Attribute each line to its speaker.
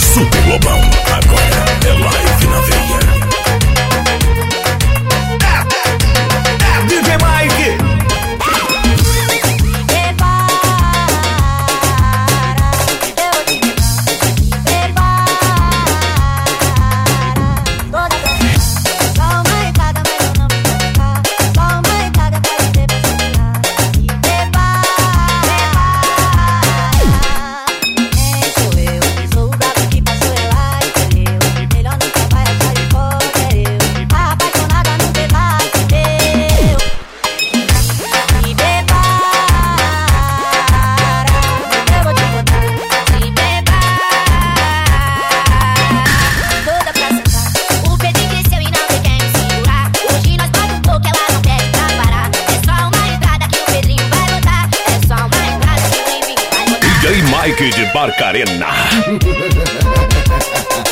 Speaker 1: Super Lobão, Mike de Barcarena.